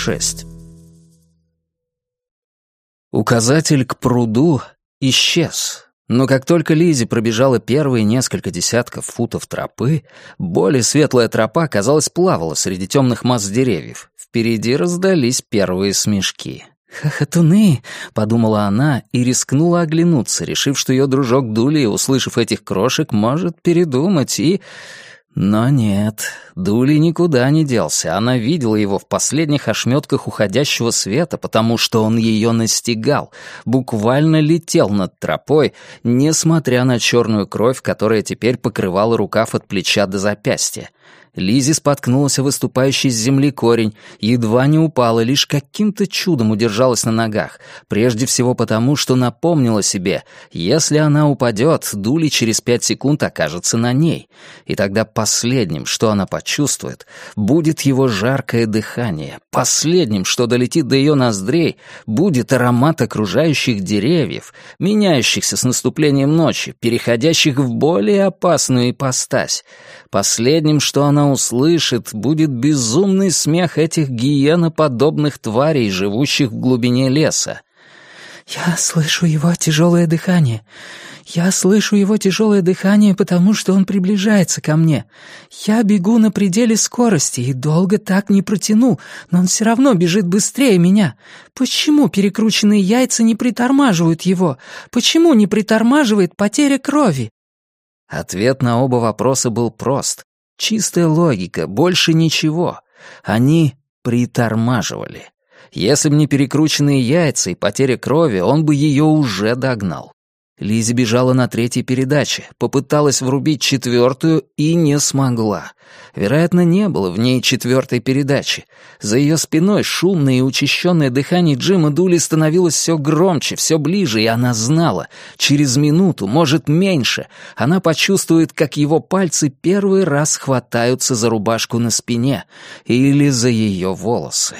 6. Указатель к пруду исчез, но как только Лизи пробежала первые несколько десятков футов тропы, более светлая тропа, казалось, плавала среди темных масс деревьев. Впереди раздались первые смешки. «Хохотуны!» — подумала она и рискнула оглянуться, решив, что ее дружок Дули, услышав этих крошек, может передумать и... Но нет, Дули никуда не делся. Она видела его в последних ошметках уходящего света, потому что он ее настигал, буквально летел над тропой, несмотря на черную кровь, которая теперь покрывала рукав от плеча до запястья. Лизи споткнулась о выступающий с земли корень, едва не упала, лишь каким-то чудом удержалась на ногах, прежде всего потому, что напомнила себе, если она упадет, Дули через пять секунд окажется на ней, и тогда последним, что она почувствует, будет его жаркое дыхание, последним, что долетит до ее ноздрей, будет аромат окружающих деревьев, меняющихся с наступлением ночи, переходящих в более опасную ипостась, последним, что она она услышит, будет безумный смех этих гиеноподобных тварей, живущих в глубине леса. «Я слышу его тяжелое дыхание. Я слышу его тяжелое дыхание, потому что он приближается ко мне. Я бегу на пределе скорости и долго так не протяну, но он все равно бежит быстрее меня. Почему перекрученные яйца не притормаживают его? Почему не притормаживает потеря крови?» Ответ на оба вопроса был прост. Чистая логика, больше ничего. Они притормаживали. Если бы не перекрученные яйца и потеря крови, он бы ее уже догнал. Лизи бежала на третьей передаче, попыталась врубить четвертую и не смогла. Вероятно, не было в ней четвертой передачи. За ее спиной шумное и учащенное дыхание Джима Дули становилось все громче, все ближе, и она знала, через минуту, может, меньше, она почувствует, как его пальцы первый раз хватаются за рубашку на спине или за ее волосы.